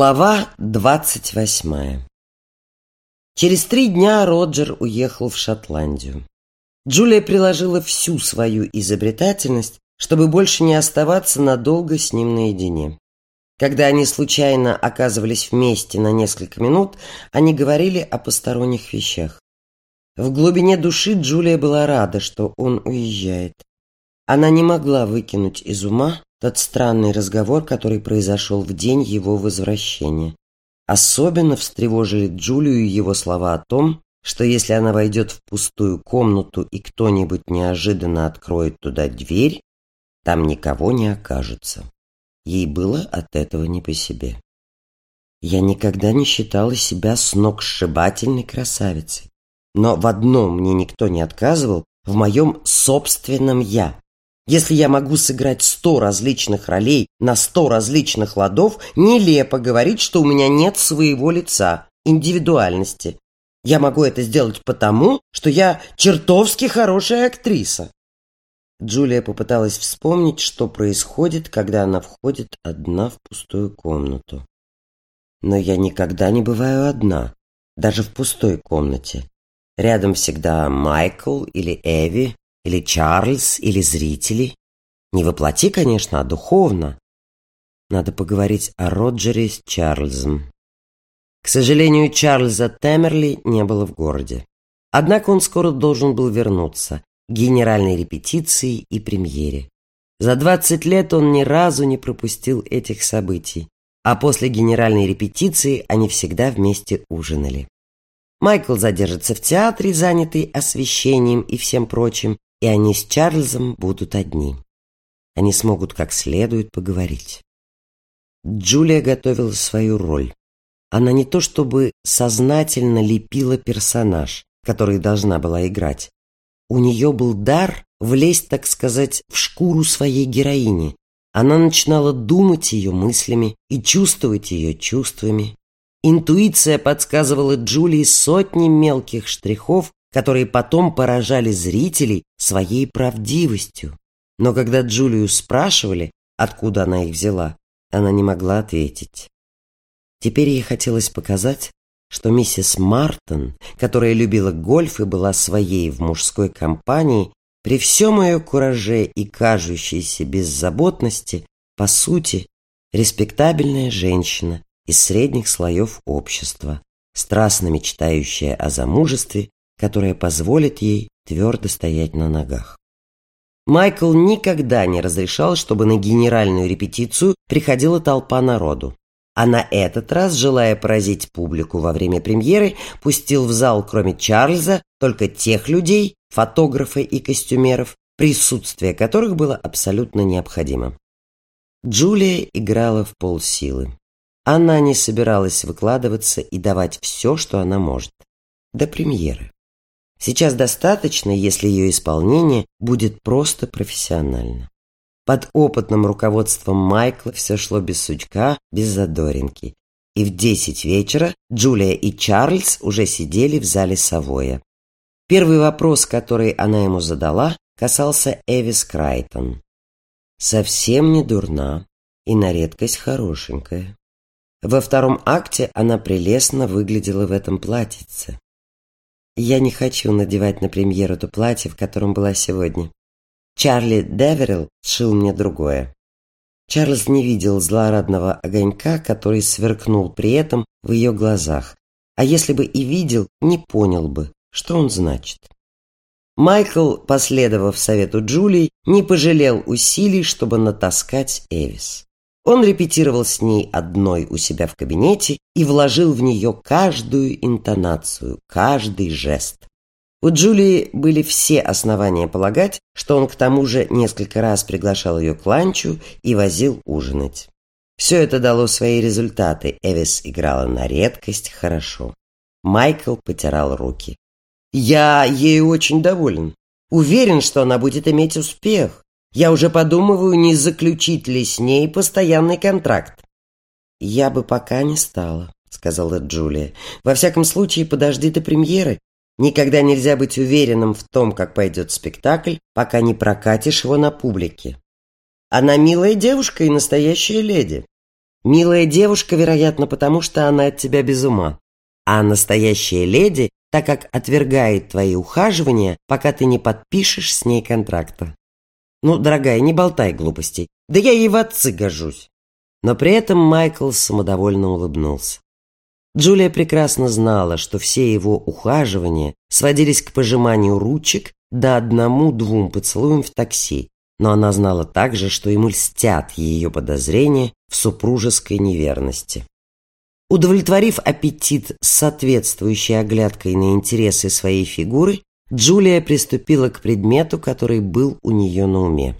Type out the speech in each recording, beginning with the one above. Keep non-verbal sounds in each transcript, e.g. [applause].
Глава двадцать восьмая Через три дня Роджер уехал в Шотландию. Джулия приложила всю свою изобретательность, чтобы больше не оставаться надолго с ним наедине. Когда они случайно оказывались вместе на несколько минут, они говорили о посторонних вещах. В глубине души Джулия была рада, что он уезжает. Она не могла выкинуть из ума тот странный разговор, который произошел в день его возвращения. Особенно встревожили Джулию его слова о том, что если она войдет в пустую комнату и кто-нибудь неожиданно откроет туда дверь, там никого не окажется. Ей было от этого не по себе. Я никогда не считала себя сногсшибательной красавицей. Но в одном мне никто не отказывал, в моем собственном «я». Если я могу сыграть сто различных ролей на сто различных ладов, нелепо говорить, что у меня нет своего лица, индивидуальности. Я могу это сделать потому, что я чертовски хорошая актриса. Джулия попыталась вспомнить, что происходит, когда она входит одна в пустую комнату. Но я никогда не бываю одна, даже в пустой комнате. Рядом всегда Майкл или Эви, или Чарльз, или зрители. Не воплоти, конечно, а духовно. Надо поговорить о Роджере с Чарльзом. К сожалению, Чарльза Темерли не было в городе. Однако он скоро должен был вернуться к генеральной репетиции и премьере. За 20 лет он ни разу не пропустил этих событий, а после генеральной репетиции они всегда вместе ужинали. Майкл задержится в театре, занятый освещением и всем прочим, и они с Чарльзом будут одни. Они смогут как следует поговорить. Джулия готовила свою роль. Она не то чтобы сознательно лепила персонаж, который должна была играть. У нее был дар влезть, так сказать, в шкуру своей героини. Она начинала думать ее мыслями и чувствовать ее чувствами. Интуиция подсказывала Джулии сотни мелких штрихов, которые потом поражали зрителей своей правдивостью. Но когда Джулию спрашивали, откуда она их взяла, она не могла ответить. Теперь ей хотелось показать, что миссис Мартон, которая любила гольф и была своей в мужской компании, при всем ее кураже и кажущейся беззаботности, по сути, респектабельная женщина из средних слоев общества, страстно мечтающая о замужестве которая позволит ей твердо стоять на ногах. Майкл никогда не разрешал, чтобы на генеральную репетицию приходила толпа народу. А на этот раз, желая поразить публику во время премьеры, пустил в зал, кроме Чарльза, только тех людей, фотографов и костюмеров, присутствие которых было абсолютно необходимо. Джулия играла в полсилы. Она не собиралась выкладываться и давать все, что она может. До премьеры. Сейчас достаточно, если ее исполнение будет просто профессионально. Под опытным руководством Майкла все шло без сучка, без задоринки. И в десять вечера Джулия и Чарльз уже сидели в зале Савоя. Первый вопрос, который она ему задала, касался Эвис Крайтон. Совсем не дурна и на редкость хорошенькая. Во втором акте она прелестно выглядела в этом платьице. Я не хочу надевать на премьеру то платье, в котором была сегодня. Чарли Деверилл сшил мне другое. Чарльз не видел злорадного огонька, который сверкнул при этом в ее глазах. А если бы и видел, не понял бы, что он значит. Майкл, последовав совету Джулии, не пожалел усилий, чтобы натаскать Эвис. Он репетировал с ней одной у себя в кабинете и вложил в нее каждую интонацию, каждый жест. У Джулии были все основания полагать, что он к тому же несколько раз приглашал ее к ланчу и возил ужинать. Все это дало свои результаты. Эвис играла на редкость хорошо. Майкл потирал руки. «Я ею очень доволен. Уверен, что она будет иметь успех. Я уже подумываю, не заключить ли с ней постоянный контракт. Я бы пока не стала, сказала Джулия. Во всяком случае, подожди до премьеры. Никогда нельзя быть уверенным в том, как пойдет спектакль, пока не прокатишь его на публике. Она милая девушка и настоящая леди. Милая девушка, вероятно, потому что она от тебя без ума. А настоящая леди, так как отвергает твои ухаживания, пока ты не подпишешь с ней контракта. Ну, дорогая, не болтай глупостей. Да я ей в отцы гожусь. Но при этом Майкл самодовольно улыбнулся. Джулия прекрасно знала, что все его ухаживания сводились к пожиманию ручек да одному-двум поцелуям в такси, но она знала также, что ему льстят ее подозрения в супружеской неверности. Удовлетворив аппетит с соответствующей оглядкой на интересы своей фигуры, Джулия приступила к предмету, который был у нее на уме.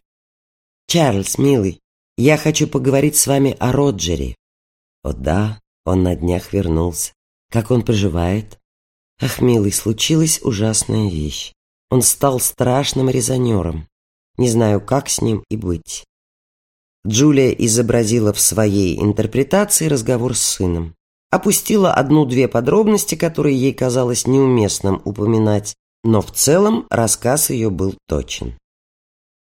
«Чарльз, милый, я хочу поговорить с вами о Роджере». «О да, он на днях вернулся. Как он поживает?» «Ах, милый, случилась ужасная вещь. Он стал страшным резонером. Не знаю, как с ним и быть». Джулия изобразила в своей интерпретации разговор с сыном. Опустила одну-две подробности, которые ей казалось неуместным упоминать, но в целом рассказ ее был точен.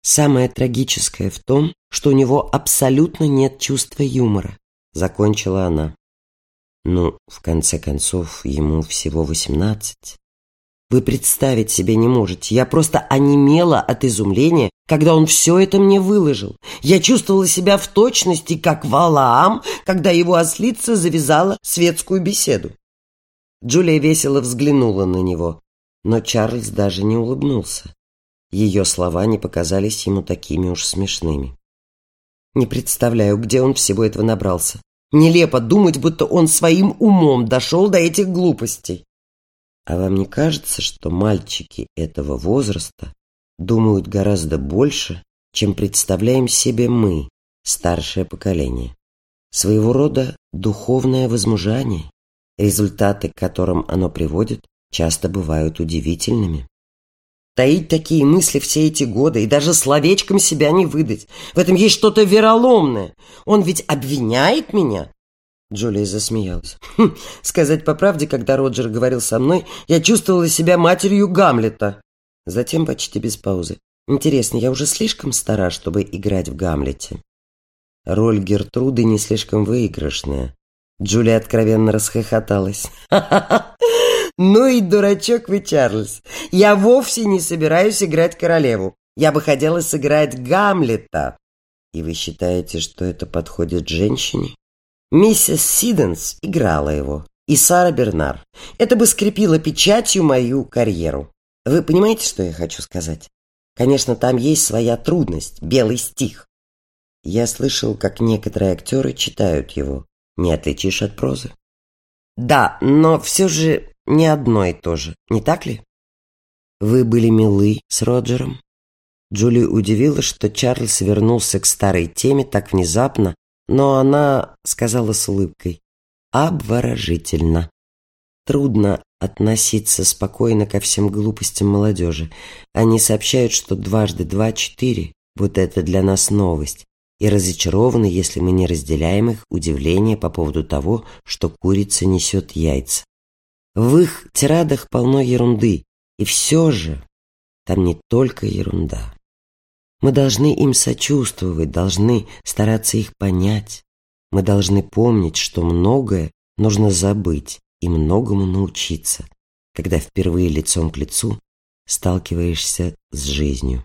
Самое трагическое в том, что у него абсолютно нет чувства юмора, закончила она. Ну, в конце концов, ему всего восемнадцать. Вы представить себе не можете. Я просто онемела от изумления, когда он все это мне выложил. Я чувствовала себя в точности, как Валаам, когда его ослица завязала светскую беседу. Джулия весело взглянула на него, но Чарльз даже не улыбнулся. Ее слова не показались ему такими уж смешными. Не представляю, где он всего этого набрался. Нелепо думать, будто он своим умом дошел до этих глупостей. А вам не кажется, что мальчики этого возраста думают гораздо больше, чем представляем себе мы, старшее поколение? Своего рода духовное возмужание, результаты, к которым оно приводит, часто бывают удивительными. Таить такие мысли все эти годы и даже словечком себя не выдать. В этом есть что-то вероломное. Он ведь обвиняет меня. Джулия засмеялась. Хм, сказать по правде, когда Роджер говорил со мной, я чувствовала себя матерью Гамлета. Затем почти без паузы. Интересно, я уже слишком стара, чтобы играть в Гамлете? Роль Гертруды не слишком выигрышная. Джулия откровенно расхохоталась. [laughs] «Ну и дурачок вы, Чарльз. Я вовсе не собираюсь играть королеву. Я бы хотела сыграть Гамлета». «И вы считаете, что это подходит женщине?» Миссис Сиденс играла его, и Сара Бернар. Это бы скрепило печатью мою карьеру. Вы понимаете, что я хочу сказать? Конечно, там есть своя трудность, белый стих. Я слышал, как некоторые актеры читают его. Не отличишь от прозы. Да, но все же не одно и то же, не так ли? Вы были милы с Роджером? Джули удивила, что Чарльз вернулся к старой теме так внезапно, но она сказала с улыбкой «обворожительно». Трудно относиться спокойно ко всем глупостям молодежи. Они сообщают, что дважды два – четыре. Вот это для нас новость. И разочарованы, если мы не разделяем их удивление по поводу того, что курица несет яйца. В их тирадах полно ерунды, и все же там не только ерунда. Мы должны им сочувствовать, должны стараться их понять. Мы должны помнить, что многое нужно забыть и многому научиться, когда впервые лицом к лицу сталкиваешься с жизнью.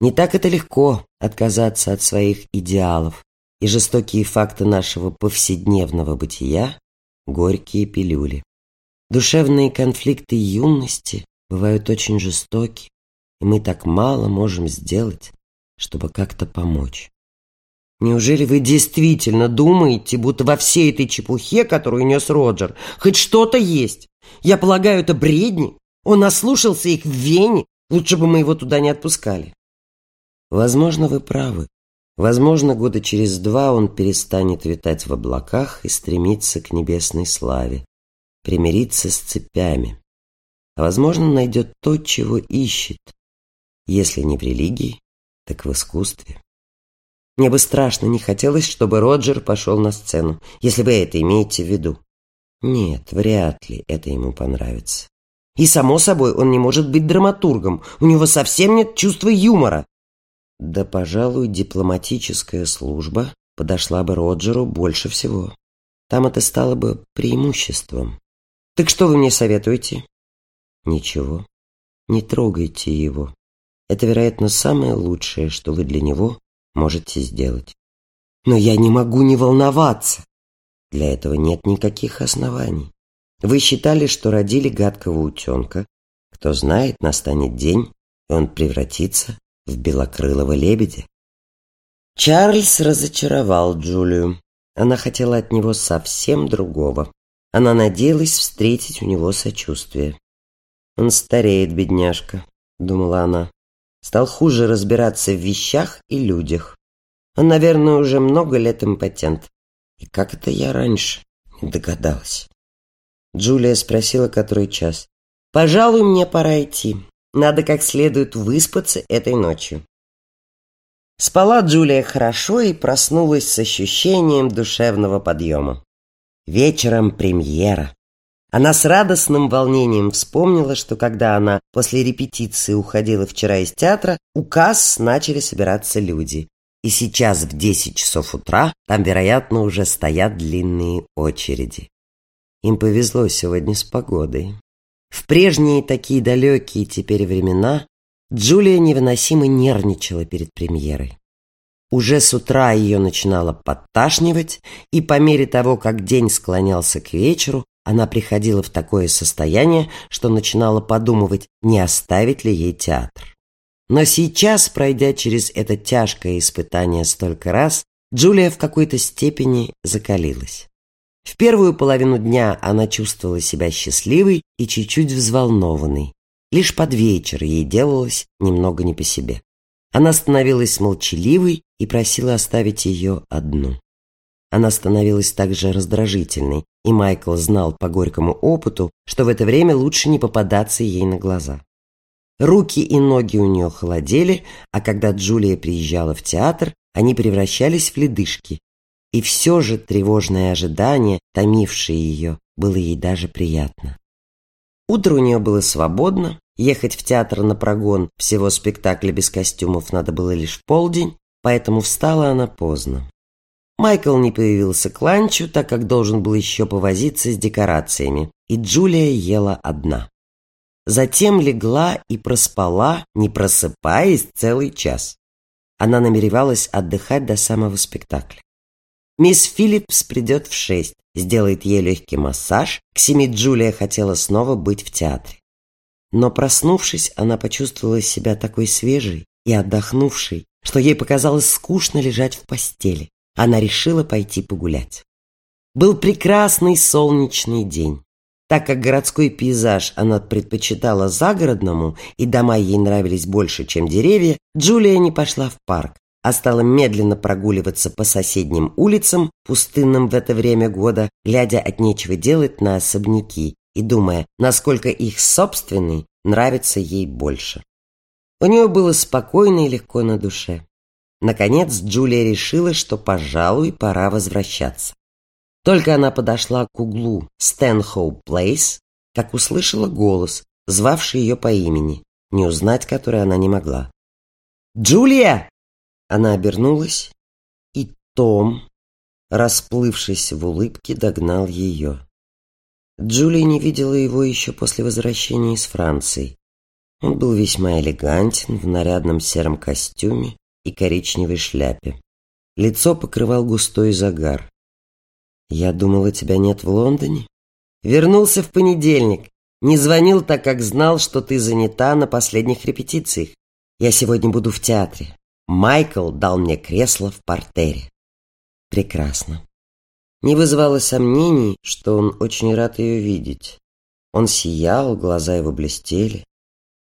Не так это легко отказаться от своих идеалов, и жестокие факты нашего повседневного бытия – горькие пилюли. Душевные конфликты юности бывают очень жестоки, и мы так мало можем сделать, чтобы как-то помочь. Неужели вы действительно думаете, будто во всей этой чепухе, которую нес Роджер, хоть что-то есть? Я полагаю, это бредни? Он наслушался их в Вене, лучше бы мы его туда не отпускали. Возможно, вы правы. Возможно, года через два он перестанет витать в облаках и стремиться к небесной славе, примириться с цепями. А возможно, найдет то, чего ищет, если не в религии, так в искусстве. Мне бы страшно не хотелось, чтобы Роджер пошел на сцену, если вы это имеете в виду. Нет, вряд ли это ему понравится. И, само собой, он не может быть драматургом. У него совсем нет чувства юмора. Да, пожалуй, дипломатическая служба подошла бы Роджеру больше всего. Там это стало бы преимуществом. Так что вы мне советуете? Ничего. Не трогайте его. Это, вероятно, самое лучшее, что вы для него можете сделать. Но я не могу не волноваться. Для этого нет никаких оснований. Вы считали, что родили гадкого утенка. Кто знает, настанет день, и он превратится в белокрылого лебедя. Чарльз разочаровал Джулию. Она хотела от него совсем другого. Она надеялась встретить у него сочувствие. «Он стареет, бедняжка», — думала она. «Стал хуже разбираться в вещах и людях. Он, наверное, уже много лет импотент. И как это я раньше не догадалась?» Джулия спросила, который час. «Пожалуй, мне пора идти. Надо как следует выспаться этой ночью». Спала Джулия хорошо и проснулась с ощущением душевного подъема. Вечером премьера. Она с радостным волнением вспомнила, что когда она после репетиции уходила вчера из театра, у касс начали собираться люди. И сейчас в 10 часов утра там, вероятно, уже стоят длинные очереди. Им повезло сегодня с погодой. В прежние такие далекие теперь времена Джулия невыносимо нервничала перед премьерой. Уже с утра ее начинало подташнивать, и по мере того, как день склонялся к вечеру, она приходила в такое состояние, что начинала подумывать, не оставить ли ей театр. Но сейчас, пройдя через это тяжкое испытание столько раз, Джулия в какой-то степени закалилась. В первую половину дня она чувствовала себя счастливой и чуть-чуть взволнованной. Лишь под вечер ей делалось немного не по себе. Она становилась молчаливой и просила оставить ее одну. Она становилась также раздражительной, и Майкл знал по горькому опыту, что в это время лучше не попадаться ей на глаза. Руки и ноги у нее холодели, а когда Джулия приезжала в театр, они превращались в ледышки. И все же тревожное ожидание, томившее ее, было ей даже приятно. Утро у нее было свободно, ехать в театр на прогон всего спектакля без костюмов надо было лишь в полдень, поэтому встала она поздно. Майкл не появился к ланчу, так как должен был еще повозиться с декорациями, и Джулия ела одна. Затем легла и проспала, не просыпаясь целый час. Она намеревалась отдыхать до самого спектакля. Мисс Филлипс придет в шесть, сделает ей легкий массаж. К семи Джулия хотела снова быть в театре. Но проснувшись, она почувствовала себя такой свежей и отдохнувшей, что ей показалось скучно лежать в постели она решила пойти погулять. Был прекрасный солнечный день. Так как городской пейзаж она предпочитала загородному, и дома ей нравились больше, чем деревья, Джулия не пошла в парк, а стала медленно прогуливаться по соседним улицам, пустынным в это время года, глядя от нечего делать на особняки и думая, насколько их собственный нравится ей больше. У нее было спокойно и легко на душе. Наконец Джулия решила, что, пожалуй, пора возвращаться. Только она подошла к углу Стэнхоу Плейс, как услышала голос, звавший ее по имени, не узнать который она не могла. «Джулия!» Она обернулась, и Том, расплывшись в улыбке, догнал ее. Джулия не видела его еще после возвращения из Франции. Он был весьма элегантен в нарядном сером костюме и коричневой шляпе. Лицо покрывал густой загар. «Я думала, тебя нет в Лондоне?» «Вернулся в понедельник. Не звонил, так как знал, что ты занята на последних репетициях. Я сегодня буду в театре. Майкл дал мне кресло в портере». «Прекрасно». Не вызывало сомнений, что он очень рад ее видеть. Он сиял, глаза его блестели.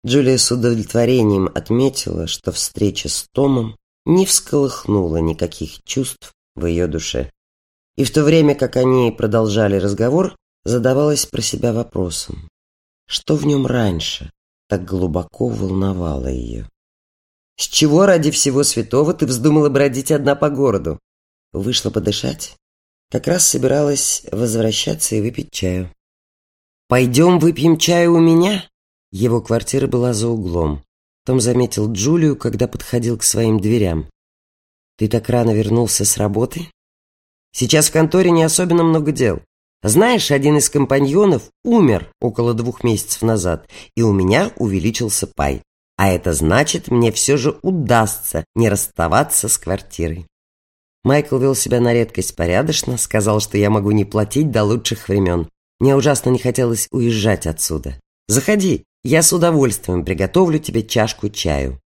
Джулия с удовлетворением отметила, что встреча с Томом не всколыхнула никаких чувств в ее душе. И в то время, как они продолжали разговор, задавалась про себя вопросом, что в нем раньше так глубоко волновало ее. «С чего ради всего святого ты вздумала бродить одна по городу?» Вышла подышать. Как раз собиралась возвращаться и выпить чаю. «Пойдем выпьем чаю у меня?» Его квартира была за углом. Том заметил Джулию, когда подходил к своим дверям. Ты так рано вернулся с работы? Сейчас в конторе не особенно много дел. Знаешь, один из компаньонов умер около двух месяцев назад, и у меня увеличился пай. А это значит, мне все же удастся не расставаться с квартирой. Майкл вел себя на редкость порядочно, сказал, что я могу не платить до лучших времен. Мне ужасно не хотелось уезжать отсюда. Заходи, я с удовольствием приготовлю тебе чашку чаю.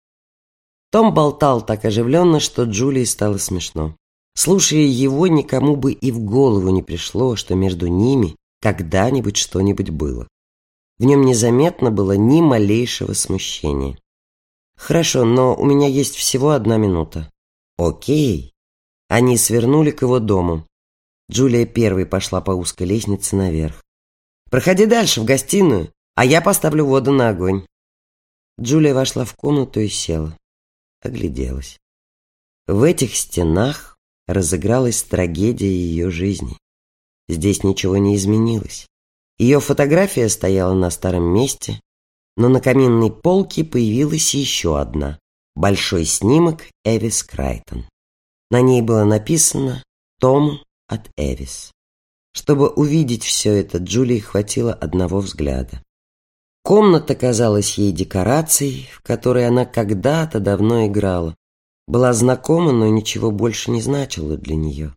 Том болтал так оживленно, что Джулии стало смешно. Слушая его, никому бы и в голову не пришло, что между ними когда-нибудь что-нибудь было. В нем незаметно было ни малейшего смущения. «Хорошо, но у меня есть всего одна минута». «Окей». Они свернули к его дому. Джулия первой пошла по узкой лестнице наверх. «Проходи дальше, в гостиную, а я поставлю воду на огонь». Джулия вошла в комнату и села огляделась. В этих стенах разыгралась трагедия ее жизни. Здесь ничего не изменилось. Ее фотография стояла на старом месте, но на каминной полке появилась еще одна. Большой снимок Эвис Крайтон. На ней было написано «Том от Эвис». Чтобы увидеть все это, Джулии хватило одного взгляда. Комната казалась ей декорацией, в которой она когда-то давно играла. Была знакома, но ничего больше не значила для нее.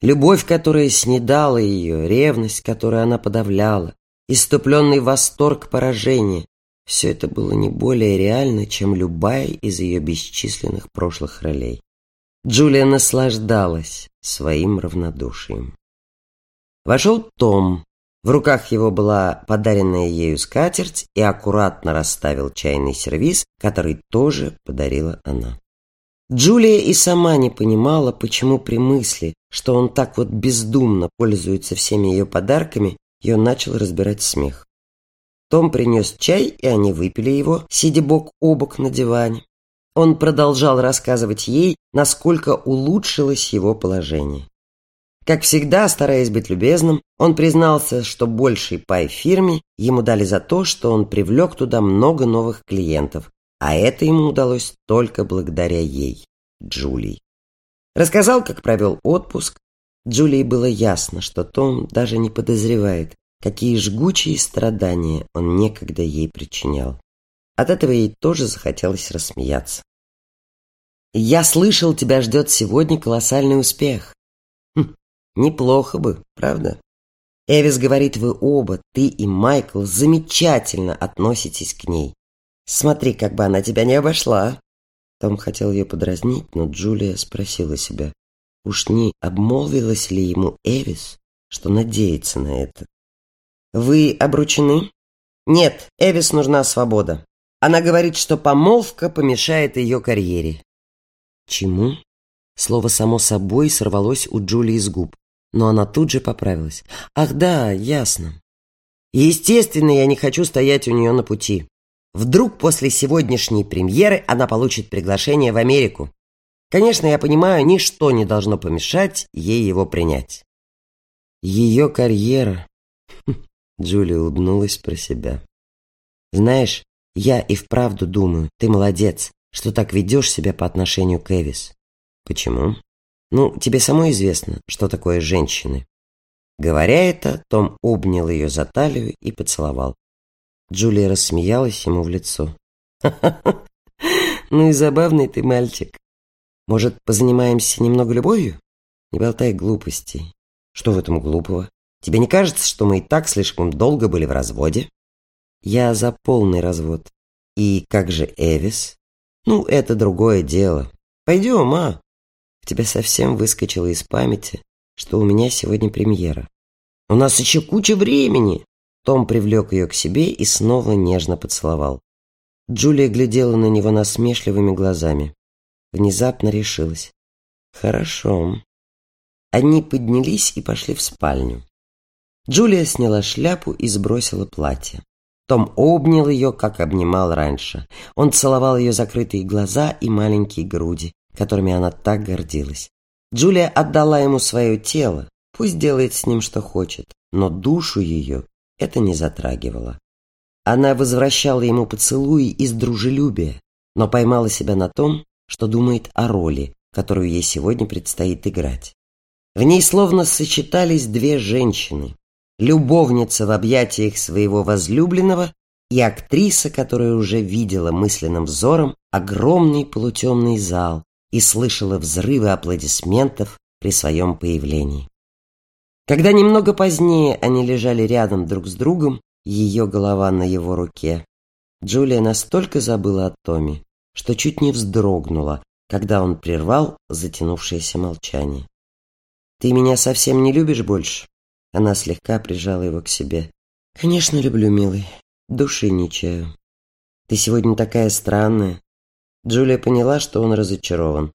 Любовь, которая снедала ее, ревность, которую она подавляла, иступленный восторг поражения — все это было не более реально, чем любая из ее бесчисленных прошлых ролей. Джулия наслаждалась своим равнодушием. Вошел Том, в руках его была подаренная ею скатерть и аккуратно расставил чайный сервиз, который тоже подарила она. Джулия и сама не понимала, почему при мысли, что он так вот бездумно пользуется всеми ее подарками, ее начал разбирать смех. Том принес чай, и они выпили его, сидя бок о бок на диване. Он продолжал рассказывать ей, насколько улучшилось его положение. Как всегда, стараясь быть любезным, он признался, что больший пай фирме ему дали за то, что он привлек туда много новых клиентов, а это ему удалось только благодаря ей, Джулии. Рассказал, как провел отпуск. Джулии было ясно, что Том даже не подозревает, какие жгучие страдания он некогда ей причинял. От этого ей тоже захотелось рассмеяться. «Я слышал, тебя ждет сегодня колоссальный успех. Неплохо бы, правда? Эвис говорит, вы оба, ты и Майкл, замечательно относитесь к ней. Смотри, как бы она тебя не обошла. Том хотел ее подразнить, но Джулия спросила себя, уж не обмолвилась ли ему Эвис, что надеется на это. Вы обручены? Нет, Эвис нужна свобода. Она говорит, что помолвка помешает ее карьере. Чему? Слово само собой сорвалось у Джулии с губ но она тут же поправилась. «Ах да, ясно. Естественно, я не хочу стоять у нее на пути. Вдруг после сегодняшней премьеры она получит приглашение в Америку. Конечно, я понимаю, ничто не должно помешать ей его принять». «Ее карьера...» Джулия улыбнулась про себя. «Знаешь, я и вправду думаю, ты молодец, что так ведешь себя по отношению к Эвис». «Почему?» Ну, тебе самой известно, что такое женщины. Говоря это, Том обнял ее за талию и поцеловал. Джулия рассмеялась ему в лицо. «Ха-ха-ха! [laughs] Ну и забавный ты мальчик. Может, позанимаемся немного любовью? Не болтай глупостей. Что в этом глупого? Тебе не кажется, что мы и так слишком долго были в разводе? Я за полный развод. И как же Эвис? Ну, это другое дело. Пойдем, а? В тебя совсем выскочило из памяти, что у меня сегодня премьера. У нас еще куча времени!» Том привлек ее к себе и снова нежно поцеловал. Джулия глядела на него насмешливыми глазами. Внезапно решилась. «Хорошо». Они поднялись и пошли в спальню. Джулия сняла шляпу и сбросила платье. Том обнял ее, как обнимал раньше. Он целовал ее закрытые глаза и маленькие груди, которыми она так гордилась. Джулия отдала ему свое тело, пусть делает с ним что хочет, но душу ее это не затрагивало. Она возвращала ему поцелуи из дружелюбия, но поймала себя на том, что думает о роли, которую ей сегодня предстоит играть. В ней словно сочетались две женщины. Любовница в объятиях своего возлюбленного и актриса, которая уже видела мысленным взором огромный полутемный зал и слышала взрывы аплодисментов при своем появлении. Когда немного позднее они лежали рядом друг с другом, ее голова на его руке, Джулия настолько забыла о Томе, что чуть не вздрогнула, когда он прервал затянувшееся молчание. «Ты меня совсем не любишь больше?» Она слегка прижала его к себе. «Конечно, люблю, милый. Души не чаю. Ты сегодня такая странная». Джулия поняла, что он разочарован.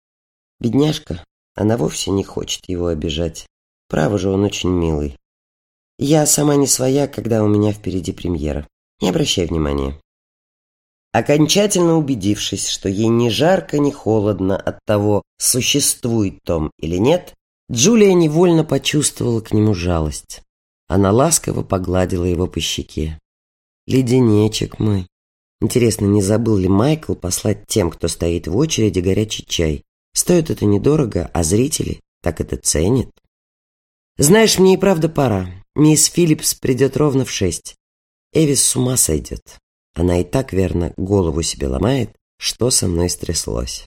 Бедняжка, она вовсе не хочет его обижать. Право же, он очень милый. Я сама не своя, когда у меня впереди премьера. Не обращай внимания. Окончательно убедившись, что ей ни жарко, ни холодно от того, существует Том или нет, Джулия невольно почувствовала к нему жалость. Она ласково погладила его по щеке. «Леденечек мой. Интересно, не забыл ли Майкл послать тем, кто стоит в очереди, горячий чай? Стоит это недорого, а зрители так это ценят. Знаешь, мне и правда пора. Мисс Филлипс придет ровно в шесть. Эвис с ума сойдет. Она и так, верно, голову себе ломает, что со мной стряслось.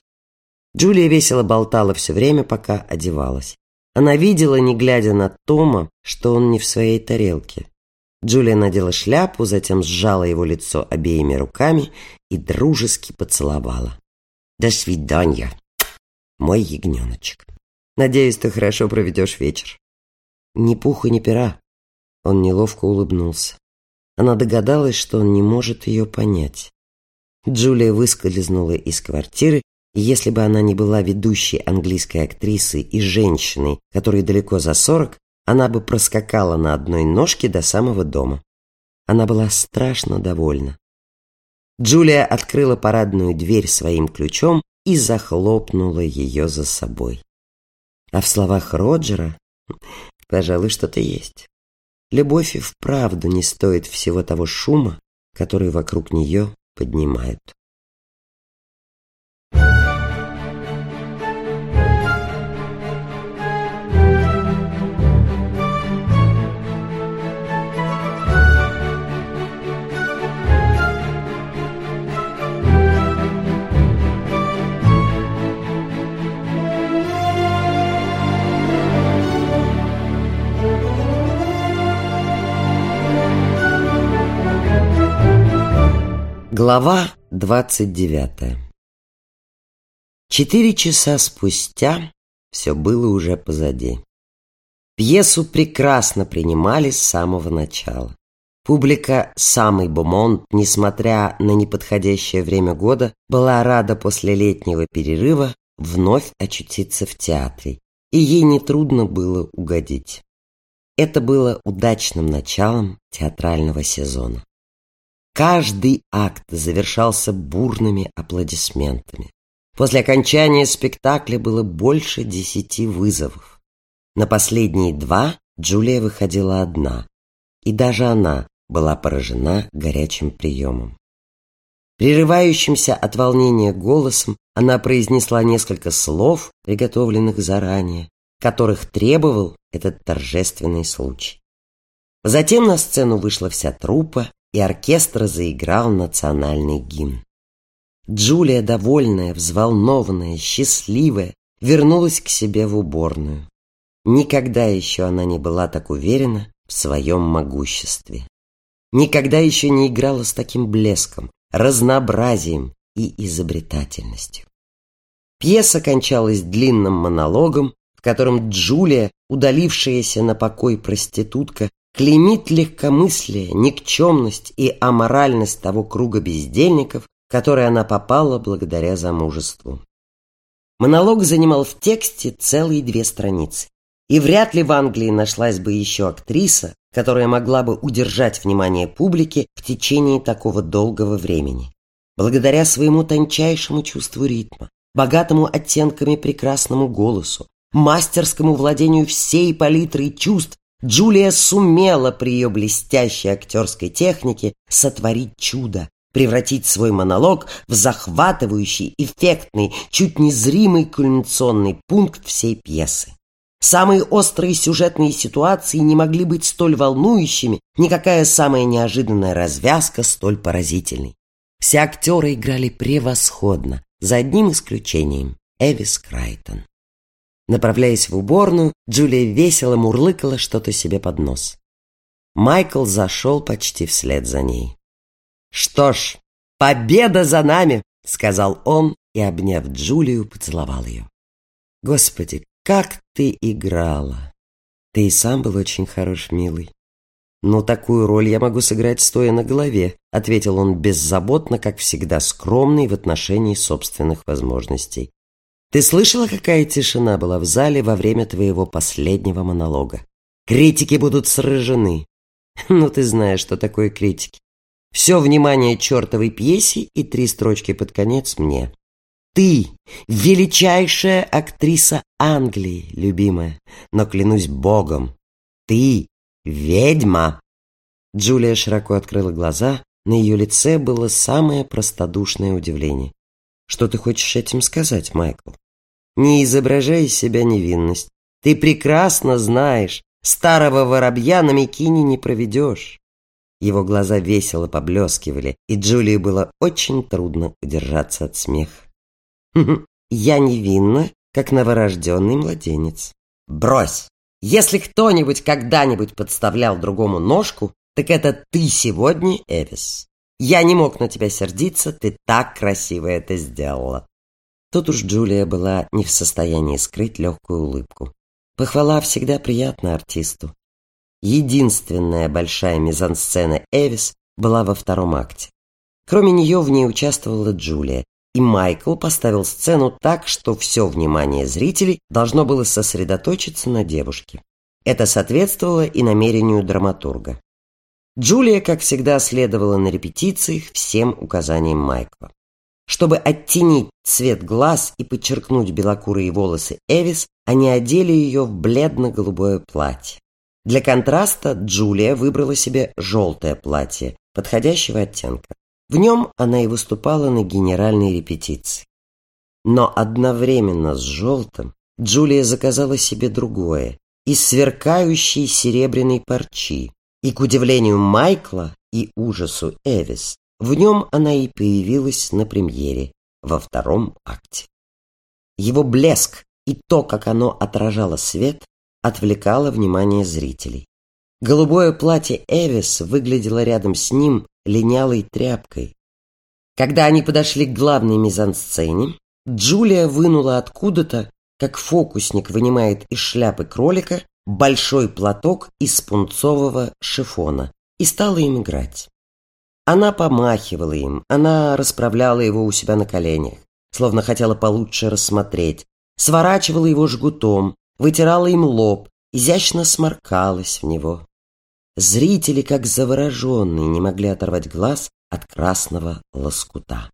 Джулия весело болтала все время, пока одевалась. Она видела, не глядя на Тома, что он не в своей тарелке. Джулия надела шляпу, затем сжала его лицо обеими руками и дружески поцеловала. «До свидания, мой ягненочек. Надеюсь, ты хорошо проведешь вечер». «Ни пуха, ни пера». Он неловко улыбнулся. Она догадалась, что он не может ее понять. Джулия выскользнула из квартиры, и если бы она не была ведущей английской актрисой и женщиной, которой далеко за сорок, она бы проскакала на одной ножке до самого дома. Она была страшно довольна. Джулия открыла парадную дверь своим ключом и захлопнула ее за собой. А в словах Роджера, пожалуй, что-то есть. Любовь и вправду не стоит всего того шума, который вокруг нее поднимают. Глава двадцать девятая Четыре часа спустя все было уже позади. Пьесу прекрасно принимали с самого начала. Публика «Самый Бомонт», несмотря на неподходящее время года, была рада после летнего перерыва вновь очутиться в театре, и ей нетрудно было угодить. Это было удачным началом театрального сезона. Каждый акт завершался бурными аплодисментами. После окончания спектакля было больше десяти вызовов. На последние два Джулия выходила одна, и даже она была поражена горячим приемом. Прерывающимся от волнения голосом она произнесла несколько слов, приготовленных заранее, которых требовал этот торжественный случай. Затем на сцену вышла вся труппа, и оркестр заиграл национальный гимн. Джулия, довольная, взволнованная, счастливая, вернулась к себе в уборную. Никогда еще она не была так уверена в своем могуществе. Никогда еще не играла с таким блеском, разнообразием и изобретательностью. Пьеса кончалась длинным монологом, в котором Джулия, удалившаяся на покой проститутка, клеймит легкомыслие, никчемность и аморальность того круга бездельников, в который она попала благодаря замужеству. Монолог занимал в тексте целые две страницы. И вряд ли в Англии нашлась бы еще актриса, которая могла бы удержать внимание публики в течение такого долгого времени. Благодаря своему тончайшему чувству ритма, богатому оттенками прекрасному голосу, мастерскому владению всей палитрой чувств, Джулия сумела при ее блестящей актерской технике сотворить чудо, превратить свой монолог в захватывающий, эффектный, чуть незримый кульминационный пункт всей пьесы. Самые острые сюжетные ситуации не могли быть столь волнующими, никакая самая неожиданная развязка столь поразительной. Все актеры играли превосходно, за одним исключением – Эвис Крайтон. Направляясь в уборную, Джулия весело мурлыкала что-то себе под нос. Майкл зашел почти вслед за ней. «Что ж, победа за нами!» — сказал он и, обняв Джулию, поцеловал ее. «Господи, как ты играла! Ты и сам был очень хорош, милый». «Ну, такую роль я могу сыграть, стоя на голове», — ответил он беззаботно, как всегда скромный в отношении собственных возможностей. «Ты слышала, какая тишина была в зале во время твоего последнего монолога? Критики будут сражены. [laughs] Ну, ты знаешь, что такое критики. Все внимание чертовой пьесе и три строчки под конец мне. Ты — величайшая актриса Англии, любимая, но клянусь богом, ты — ведьма. Джулия широко открыла глаза, на ее лице было самое простодушное удивление. Что ты хочешь этим сказать, Майкл? Не изображай из себя невинность. Ты прекрасно знаешь, старого воробья на Микине не проведешь. Его глаза весело поблескивали, и Джулии было очень трудно удержаться от смеха. «Я невинна, как новорожденный младенец». «Брось! Если кто-нибудь когда-нибудь подставлял другому ножку, так это ты сегодня, Эвис. Я не мог на тебя сердиться, ты так красиво это сделала». Тут уж Джулия была не в состоянии скрыть легкую улыбку. Похвала всегда приятна артисту. Единственная большая мизансцена Эвис была во втором акте. Кроме нее в ней участвовала Джулия, и Майкл поставил сцену так, что все внимание зрителей должно было сосредоточиться на девушке. Это соответствовало и намерению драматурга. Джулия, как всегда, следовала на репетициях всем указаниям Майкла. Чтобы оттенить цвет глаз и подчеркнуть белокурые волосы Эвис, они одели ее в бледно-голубое платье. Для контраста Джулия выбрала себе желтое платье, подходящего оттенка. В нем она и выступала на генеральной репетиции. Но одновременно с желтым Джулия заказала себе другое, из сверкающей серебряной парчи. И, к удивлению Майкла и ужасу Эвис, в нем она и появилась на премьере во втором акте. Его блеск и то, как оно отражало свет, отвлекало внимание зрителей. Голубое платье Эвис выглядело рядом с ним линялой тряпкой. Когда они подошли к главной мизансцене, Джулия вынула откуда-то, как фокусник вынимает из шляпы кролика, большой платок из пунцового шифона и стала им играть. Она помахивала им, она расправляла его у себя на коленях, словно хотела получше рассмотреть, сворачивала его жгутом, вытирала им лоб, изящно сморкалась в него. Зрители, как завороженные, не могли оторвать глаз от красного лоскута.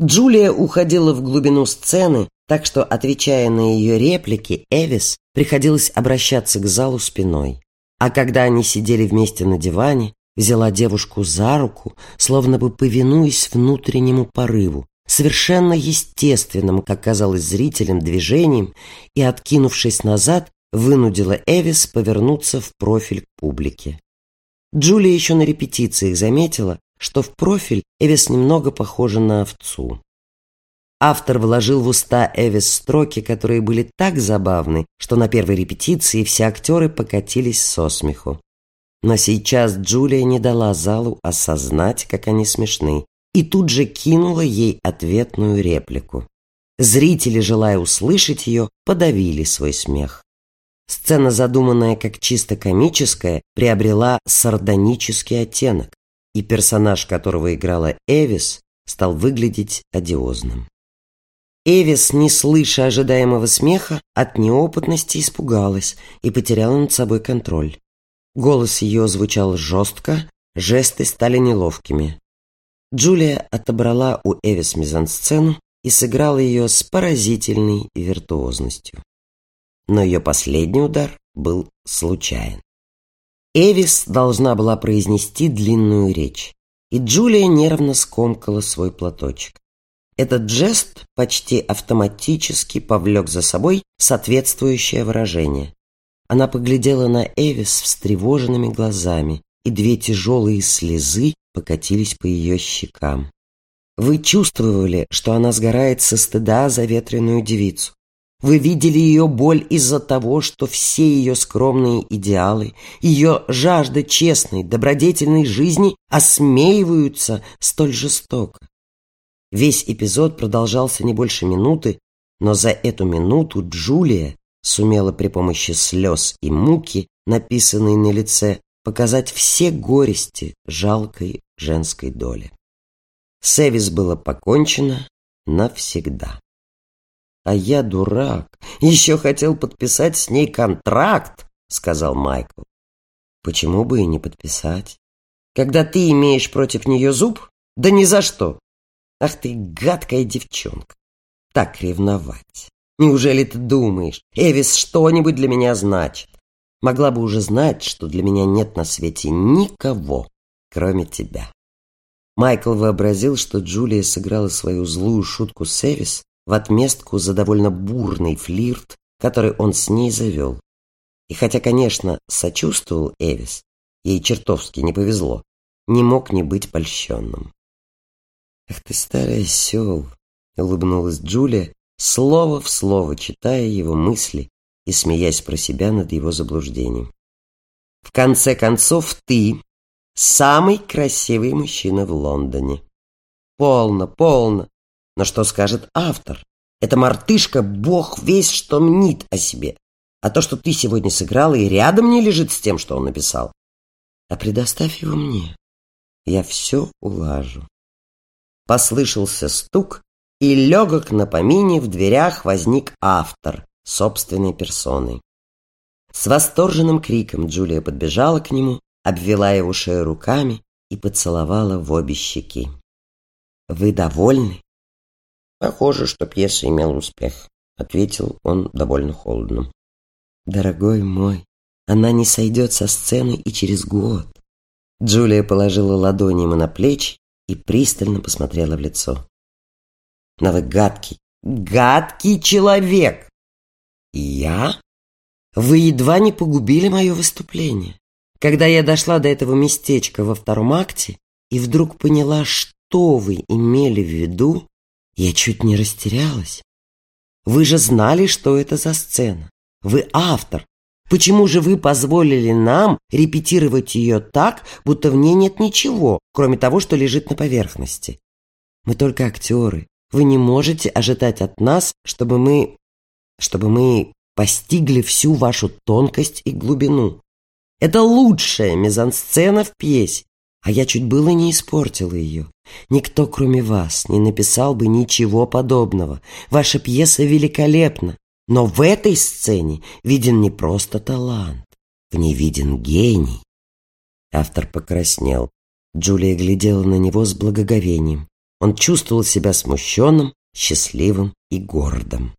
Джулия уходила в глубину сцены, так что, отвечая на ее реплики, Эвис приходилось обращаться к залу спиной. А когда они сидели вместе на диване, взяла девушку за руку, словно бы повинуясь внутреннему порыву, совершенно естественным, как казалось зрителям, движением и, откинувшись назад, вынудила Эвис повернуться в профиль к публике. Джулия еще на репетициях заметила, что в профиль Эвис немного похожа на овцу. Автор вложил в уста Эвис строки, которые были так забавны, что на первой репетиции все актеры покатились со смеху. Но сейчас Джулия не дала залу осознать, как они смешны, и тут же кинула ей ответную реплику. Зрители, желая услышать ее, подавили свой смех. Сцена, задуманная как чисто комическая, приобрела сардонический оттенок, и персонаж, которого играла Эвис, стал выглядеть одиозным. Эвис, не слыша ожидаемого смеха, от неопытности испугалась и потеряла над собой контроль. Голос ее звучал жестко, жесты стали неловкими. Джулия отобрала у Эвис мизансцену и сыграла ее с поразительной виртуозностью. Но ее последний удар был случайен. Эвис должна была произнести длинную речь. и Джулия нервно скомкала свой платочек. Этот жест почти автоматически повлек за собой соответствующее выражение. Она поглядела на Эвис встревоженными глазами, и две тяжелые слезы покатились по ее щекам. Вы чувствовали, что она сгорает со стыда за ветреную девицу. Вы видели ее боль из-за того, что все ее скромные идеалы, ее жажда честной, добродетельной жизни осмеиваются столь жестоко. Весь эпизод продолжался не больше минуты, но за эту минуту Джулия сумела при помощи слез и муки, написанной на лице, показать все горести жалкой женской доли. С Эвис было покончено навсегда. «А я дурак, еще хотел подписать с ней контракт», — сказал Майкл. «Почему бы и не подписать? Когда ты имеешь против нее зуб? Да ни за что. Ах ты, гадкая девчонка! Так ревновать! Неужели ты думаешь, Эвис что-нибудь для меня значит? Могла бы уже знать, что для меня нет на свете никого, кроме тебя. Майкл вообразил, что Джулия сыграла свою злую шутку с Эвис в отместку за довольно бурный флирт, который он с ней завел. И хотя, конечно, сочувствовал Эвис, ей чертовски не повезло, не мог не быть польщенным. «Ах ты старый осел!» — улыбнулась Джулия, слово в слово читая его мысли и смеясь про себя над его заблуждением. «В конце концов, ты самый красивый мужчина в Лондоне». «Полно, полно! Но что скажет автор? Эта мартышка бог весь что мнит о себе. А то, что ты сегодня сыграла, и рядом не лежит с тем, что он написал. А предоставь его мне. Я все улажу. Послышался стук, и легок на помине в дверях возник автор собственной персоной. С восторженным криком Джулия подбежала к нему, обвела его шею руками и поцеловала в обе щеки. «Вы довольны?» «Похоже, что пьеса имела успех», — ответил он довольно холодно. «Дорогой мой, она не сойдет со сцены и через год». Джулия положила ладони ему на плечи и пристально посмотрела в лицо. «Но вы гадкий, гадкий человек!» «Я? Вы едва не погубили мое выступление. Когда я дошла до этого местечка во втором акте и вдруг поняла, что вы имели в виду, я чуть не растерялась. Вы же знали, что это за сцена. Вы автор, Почему же вы позволили нам репетировать ее так, будто в ней нет ничего, кроме того, что лежит на поверхности? Мы только актеры. Вы не можете ожидать от нас, чтобы мы... чтобы мы постигли всю вашу тонкость и глубину. Это лучшая мизансцена в пьесе, а я чуть было не испортила ее. Никто, кроме вас, не написал бы ничего подобного. Ваша пьеса великолепна, но в этой сцене виден не просто талант, в ней виден гений. Автор покраснел. Джулия глядела на него с благоговением. Он чувствовал себя смущенным, счастливым и гордым.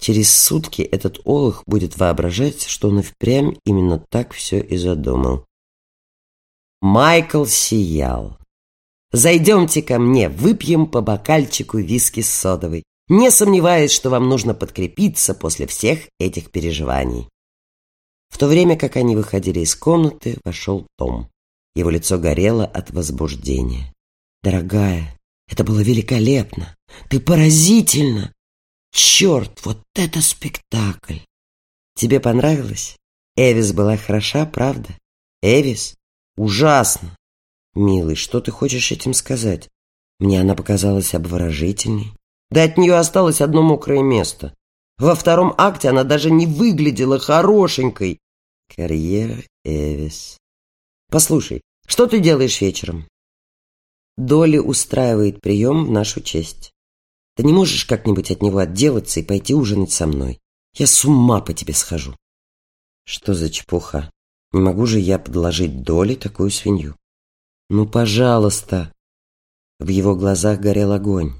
Через сутки этот олух будет воображать, что он и впрямь именно так все и задумал. Майкл сиял. «Зайдемте ко мне, выпьем по бокальчику виски с содовой не сомневаясь, что вам нужно подкрепиться после всех этих переживаний. В то время, как они выходили из комнаты, вошел Том. Его лицо горело от возбуждения. «Дорогая, это было великолепно! Ты поразительно! Черт, вот это спектакль! Тебе понравилось? Эвис была хороша, правда? Эвис? Ужасно! Милый, что ты хочешь этим сказать? Мне она показалась обворожительной. Да от нее осталось одно мокрое место. Во втором акте она даже не выглядела хорошенькой. Карьера Эвис. Послушай, что ты делаешь вечером? Доли устраивает прием в нашу честь. Ты не можешь как-нибудь от него отделаться и пойти ужинать со мной? Я с ума по тебе схожу. Что за чепуха? Не могу же я подложить Доли такую свинью? Ну, пожалуйста. В его глазах горел огонь.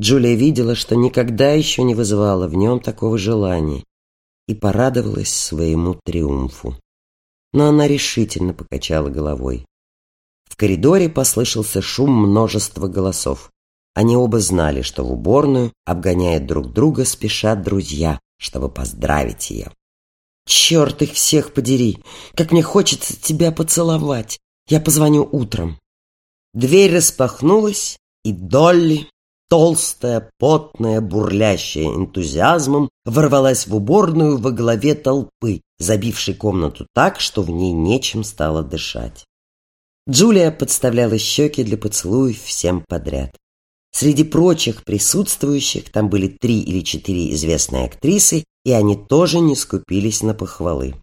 Джулия видела, что никогда еще не вызывала в нем такого желания и порадовалась своему триумфу. Но она решительно покачала головой. В коридоре послышался шум множества голосов. Они оба знали, что в уборную, обгоняя друг друга, спешат друзья, чтобы поздравить ее. «Черт их всех подери! Как мне хочется тебя поцеловать! Я позвоню утром!» Дверь распахнулась, и Долли, толстая, потная, бурлящая энтузиазмом, ворвалась в уборную во главе толпы, забившей комнату так, что в ней нечем стало дышать. Джулия подставляла щеки для поцелуев всем подряд. Среди прочих присутствующих там были три или четыре известные актрисы, и они тоже не скупились на похвалы.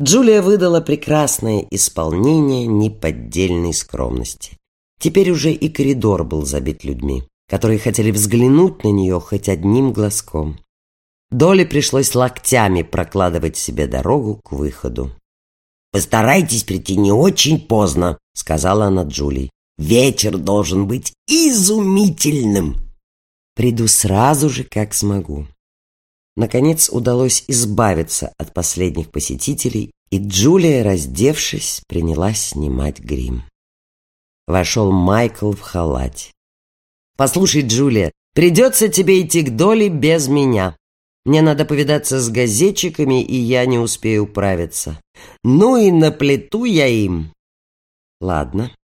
Джулия выдала прекрасное исполнение неподдельной скромности. Теперь уже и коридор был забит людьми, которые хотели взглянуть на нее хоть одним глазком. Доле пришлось локтями прокладывать себе дорогу к выходу. «Постарайтесь прийти не очень поздно», — сказала она Джулии. «Вечер должен быть изумительным». «Приду сразу же, как смогу». Наконец удалось избавиться от последних посетителей, и Джулия, раздевшись, принялась снимать грим. Вошел Майкл в халате. «Послушай, Джулия, придется тебе идти к Доле без меня. Мне надо повидаться с газетчиками, и я не успею управиться. Ну и наплету я им. Ладно.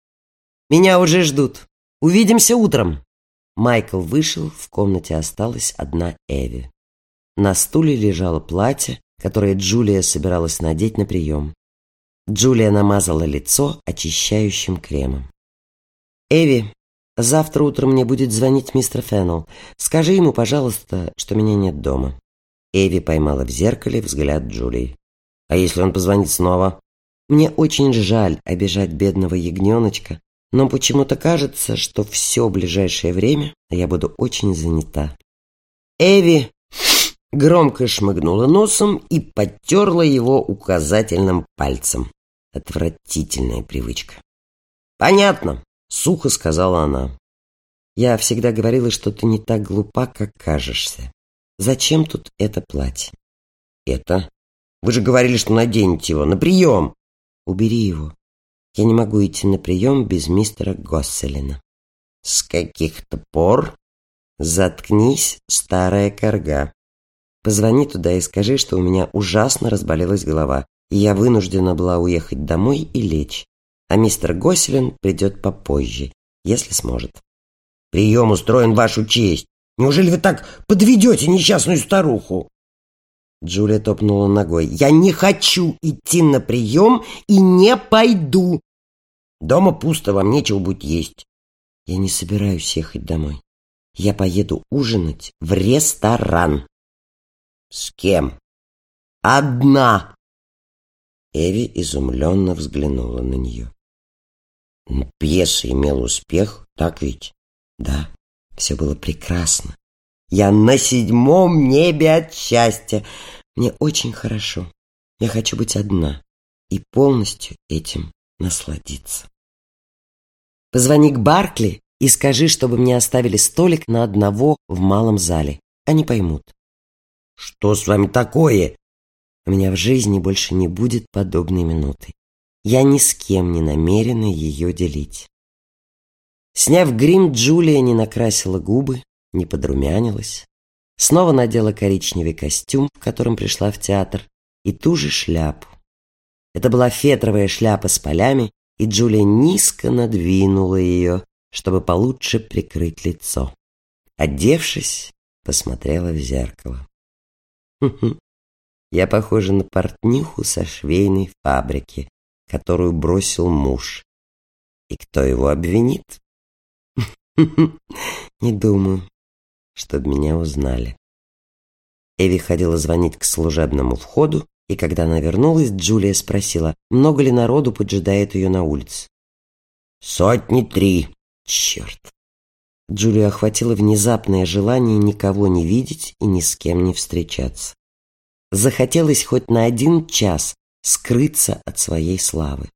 Меня уже ждут. Увидимся утром. Майкл вышел, в комнате осталась одна Эви. На стуле лежало платье, которое Джулия собиралась надеть на прием. Джулия намазала лицо очищающим кремом. «Эви, завтра утром мне будет звонить мистер Феннелл. Скажи ему, пожалуйста, что меня нет дома». Эви поймала в зеркале взгляд Джулии. «А если он позвонит снова?» «Мне очень жаль обижать бедного ягненочка, но почему-то кажется, что все ближайшее время я буду очень занята». Эви громко шмыгнула носом и подтерла его указательным пальцем. Отвратительная привычка. «Понятно», — сухо сказала она. «Я всегда говорила, что ты не так глупа, как кажешься. Зачем тут это платье? Это? Вы же говорили, что наденете его на прием. Убери его. Я не могу идти на прием без мистера Госселина. С каких-то пор? Заткнись, старая корга. Позвони туда и скажи, что у меня ужасно разболелась голова, и я вынуждена была уехать домой и лечь. А мистер Госселин придет попозже, если сможет. Прием устроен вашу честь. Неужели вы так подведете несчастную старуху?» Джулия топнула ногой. «Я не хочу идти на прием и не пойду. Дома пусто, вам нечего будет есть». «Я не собираюсь ехать домой. Я поеду ужинать в ресторан». «С кем?» «Одна». Эви изумленно взглянула на нее. «Пьеса имела успех, так ведь?» «Да». Все было прекрасно. Я на седьмом небе от счастья. Мне очень хорошо. Я хочу быть одна и полностью этим насладиться. Позвони к Баркли и скажи, чтобы мне оставили столик на одного в малом зале. Они поймут. Что с вами такое? У меня в жизни больше не будет подобной минуты. Я ни с кем не намерена ее делить. Сняв грим, Джулия не накрасила губы, не подрумянилась. Снова надела коричневый костюм, в котором пришла в театр, и ту же шляпу. Это была фетровая шляпа с полями, и Джулия низко надвинула ее, чтобы получше прикрыть лицо. Одевшись, посмотрела в зеркало. Я похожа на портниху со швейной фабрики, которую бросил муж. И кто его обвинит? [laughs] Не думаю, чтобы меня узнали. Эви ходила звонить к служебному входу, и когда она вернулась, Джулия спросила, много ли народу поджидает ее на улице. «Сотни три. Черт!» Джулию охватило внезапное желание никого не видеть и ни с кем не встречаться. Захотелось хоть на один час скрыться от своей славы.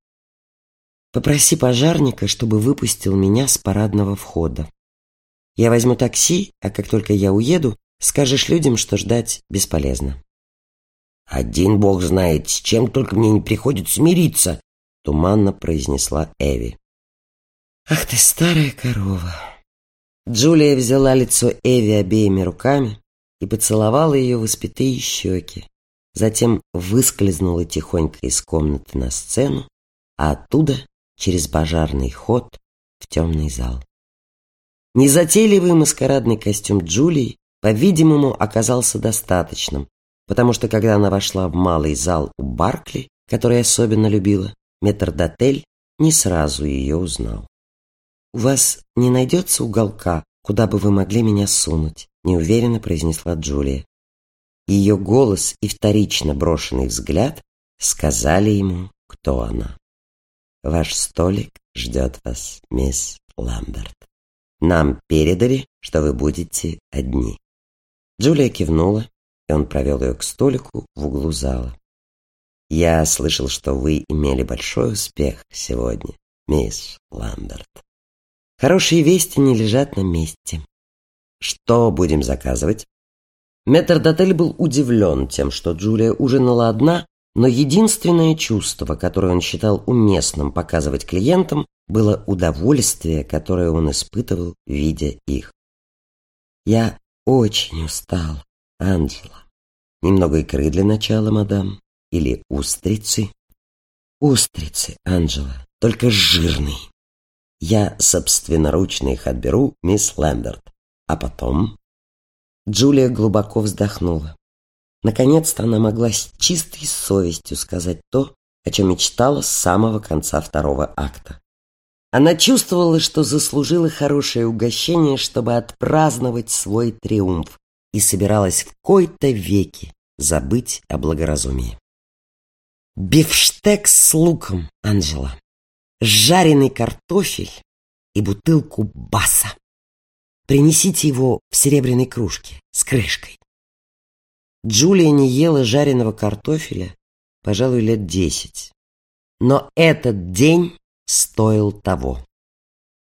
Попроси пожарника, чтобы выпустил меня с парадного входа. Я возьму такси, а как только я уеду, скажешь людям, что ждать бесполезно. «Один бог знает, с чем только мне не приходится смириться», — туманно произнесла Эви. Ах ты старая корова. Джулия взяла лицо Эви обеими руками и поцеловала ее в испятые щеки. Затем выскользнула тихонько из комнаты на сцену, а оттуда через пожарный ход в темный зал. Незатейливый маскарадный костюм Джулии, по-видимому, оказался достаточным, потому что когда она вошла в малый зал у Баркли, который особенно любила, метрдотель не сразу ее узнал. «У вас не найдется уголка, куда бы вы могли меня сунуть?» неуверенно произнесла Джулия. Ее голос и вторично брошенный взгляд сказали ему, кто она. «Ваш столик ждет вас, мисс Ламберт. Нам передали, что вы будете одни». Джулия кивнула, и он провел ее к столику в углу зала. «Я слышал, что вы имели большой успех сегодня, мисс Ламберт. Хорошие вести не лежат на месте. Что будем заказывать?» Метрдотель был удивлен тем, что Джулия ужинала одна, но единственное чувство, которое он считал уместным показывать клиентам, было удовольствие, которое он испытывал, видя их. «Я очень устал, Анджела. Немного икры для начала, мадам. Или устрицы?» «Устрицы, Анджела, только жирные. Я собственноручно их отберу, мисс Лэмберт. А потом...» Джулия глубоко вздохнула. Наконец-то она могла с чистой совестью сказать то, о чем мечтала с самого конца второго акта. Она чувствовала, что заслужила хорошее угощение, чтобы отпраздновать свой триумф, и собиралась в кои-то веки забыть о благоразумии. Бифштекс с луком, Анжела, жареный картофель и бутылку баса. Принесите его в серебряной кружке с крышкой. Джулия не ела жареного картофеля, пожалуй, лет десять. Но этот день стоил того.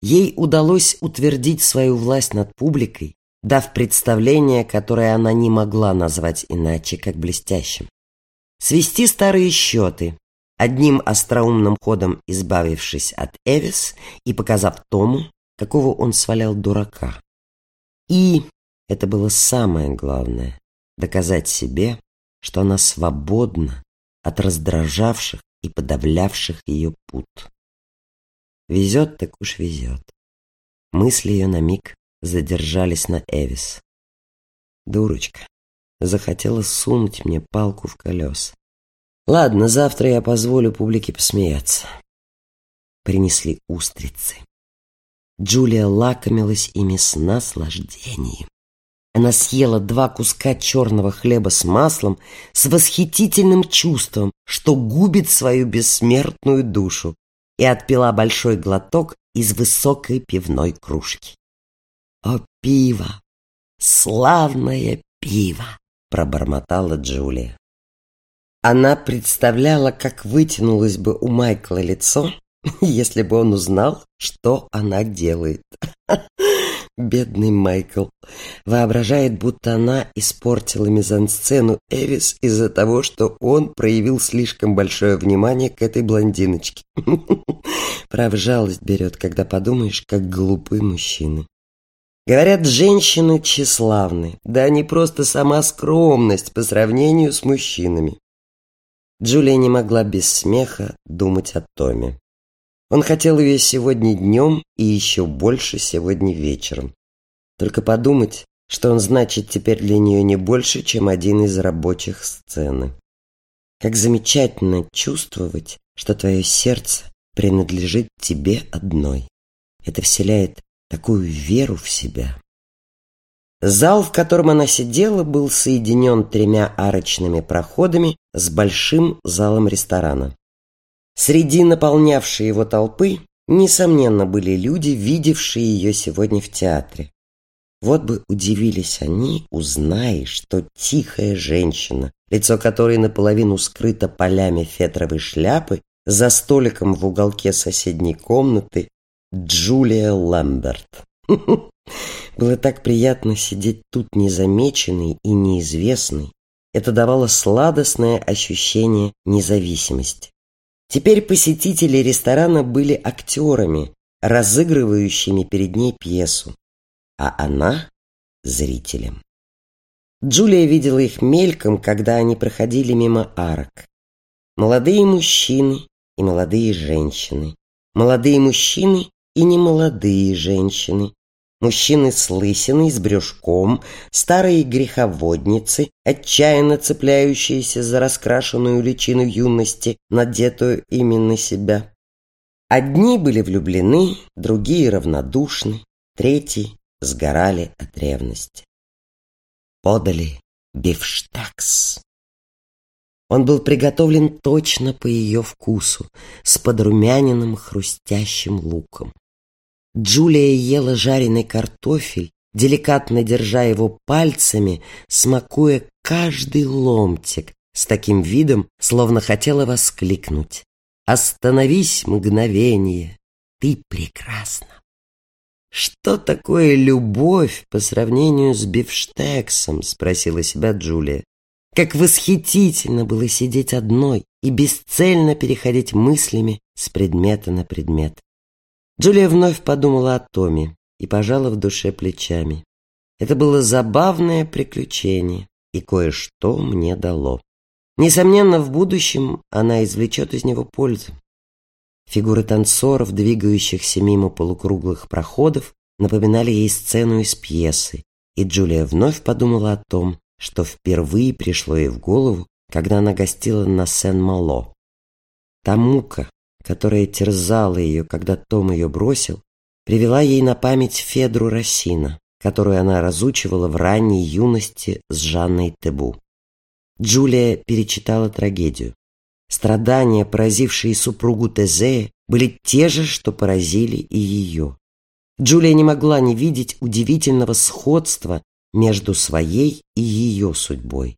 Ей удалось утвердить свою власть над публикой, дав представление, которое она не могла назвать иначе, как блестящим. Свести старые счеты, одним остроумным ходом избавившись от Эвис и показав Тому, какого он свалял дурака. И, это было самое главное, доказать себе, что она свободна от раздражавших и подавлявших ее пут. Везет так уж везет. Мысли ее на миг задержались на Эвис. Дурочка, захотела сунуть мне палку в колеса. Ладно, завтра я позволю публике посмеяться. Принесли устрицы. Джулия лакомилась ими с наслаждением. Она съела два куска черного хлеба с маслом с восхитительным чувством, что губит свою бессмертную душу, и отпила большой глоток из высокой пивной кружки. «О, пиво! Славное пиво!» — пробормотала Джулия. Она представляла, как вытянулось бы у Майкла лицо, [laughs] если бы он узнал, что она делает. [laughs] Бедный Майкл. Воображает, будто она испортила мизансцену Эвис из-за того, что он проявил слишком большое внимание к этой блондиночке. [laughs] Прав жалость берет, когда подумаешь, как глупые мужчины. Говорят, женщины тщеславны, да они просто сама скромность по сравнению с мужчинами. Джулия не могла без смеха думать о Томе. Он хотел ее сегодня днем и еще больше сегодня вечером. Только подумать, что он значит теперь для нее не больше, чем один из рабочих сцены. Как замечательно чувствовать, что твое сердце принадлежит тебе одной. Это вселяет такую веру в себя. Зал, в котором она сидела, был соединен тремя арочными проходами с большим залом ресторана. Среди наполнявшей его толпы, несомненно, были люди, видевшие ее сегодня в театре. Вот бы удивились они, узная, что тихая женщина, лицо которой наполовину скрыто полями фетровой шляпы, за столиком в уголке соседней комнаты Джулия Ламберт. [laughs] Было так приятно сидеть тут незамеченной и неизвестной. Это давало сладостное ощущение независимости. Теперь посетители ресторана были актерами, разыгрывающими перед ней пьесу, а она – зрителем. Джулия видела их мельком, когда они проходили мимо арок. Молодые мужчины и молодые женщины. Молодые мужчины и немолодые женщины. Мужчины с лысиной, с брюшком, старые греховодницы, отчаянно цепляющиеся за раскрашенную личину юности, надетую именно себя. Одни были влюблены, другие равнодушны, третьи сгорали от ревности. Подали бифштекс. Он был приготовлен точно по ее вкусу, с подрумяненным хрустящим луком. Джулия ела жареный картофель, деликатно держа его пальцами, смакуя каждый ломтик, с таким видом, словно хотела воскликнуть. «Остановись мгновение! Ты прекрасна!» «Что такое любовь по сравнению с бифштексом?» — спросила себя Джулия. Как восхитительно было сидеть одной и бесцельно переходить мыслями с предмета на предмет. Джулия вновь подумала о Томе и пожала в душе плечами. Это было забавное приключение, и кое-что мне дало. Несомненно, в будущем она извлечет из него пользу. Фигуры танцоров, двигающихся мимо полукруглых проходов, напоминали ей сцену из пьесы, и Джулия вновь подумала о том, что впервые пришло ей в голову, когда она гостила на Сен-Мало. Та мука, которая терзала ее, когда Том ее бросил, привела ей на память Федру Рассина, которую она разучивала в ранней юности с Жанной Тебу. Джулия перечитала трагедию. Страдания, поразившие супругу Тезея, были те же, что поразили и ее. Джулия не могла не видеть удивительного сходства между своей и ее судьбой.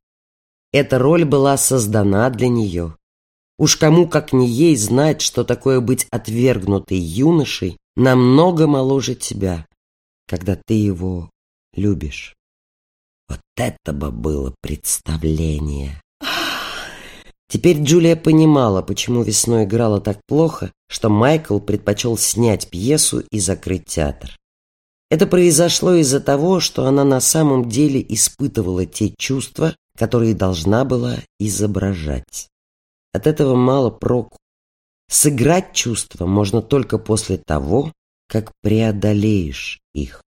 Эта роль была создана для нее. Уж кому, как не ей, знать, что такое быть отвергнутой юношей намного моложе тебя, когда ты его любишь. Вот это бы было представление. Теперь Джулия понимала, почему весной играла так плохо, что Майкл предпочел снять пьесу и закрыть театр. Это произошло из-за того, что она на самом деле испытывала те чувства, которые должна была изображать. От этого мало проку. Сыграть чувства можно только после того, как преодолеешь их.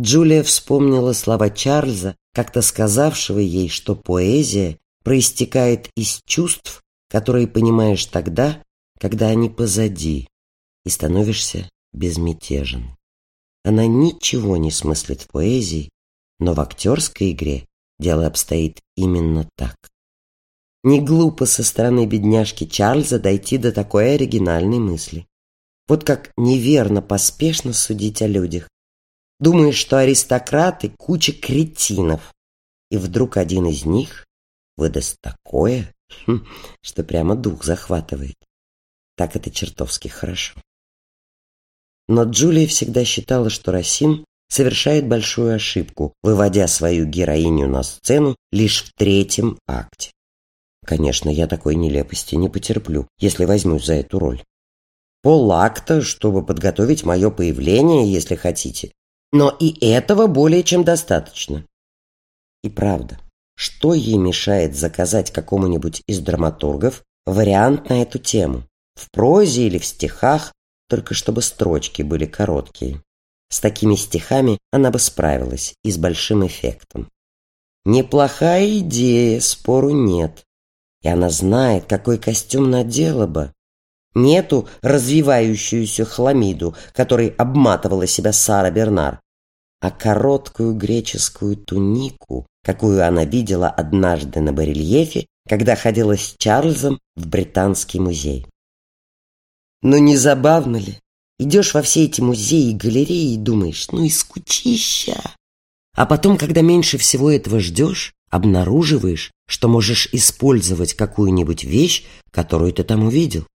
Джулия вспомнила слова Чарльза, как-то сказавшего ей, что поэзия проистекает из чувств, которые понимаешь тогда, когда они позади, и становишься безмятежен. Она ничего не смыслит в поэзии, но в актерской игре дело обстоит именно так. Не глупо со стороны бедняжки Чарльза дойти до такой оригинальной мысли. Вот как неверно поспешно судить о людях. Думаешь, что аристократы – куча кретинов, и вдруг один из них выдаст такое, хм, что прямо дух захватывает. Так это чертовски хорошо. Но Джулия всегда считала, что Росин совершает большую ошибку, выводя свою героиню на сцену лишь в третьем акте. Конечно, я такой нелепости не потерплю, если возьмусь за эту роль. Пол-акта, чтобы подготовить мое появление, если хотите. Но и этого более чем достаточно. И правда, что ей мешает заказать какому-нибудь из драматургов вариант на эту тему? В прозе или в стихах, только чтобы строчки были короткие. С такими стихами она бы справилась и с большим эффектом. Неплохая идея, спору нет. И она знает, какой костюм надела бы. Нету развивающуюся хламиду, которой обматывала себя Сара Бернар, а короткую греческую тунику, какую она видела однажды на барельефе, когда ходила с Чарльзом в Британский музей. Но не забавно ли? Идешь во все эти музеи и галереи и думаешь, ну и скучища. А потом, когда меньше всего этого ждешь, обнаруживаешь, что можешь использовать какую-нибудь вещь, которую ты там увидел.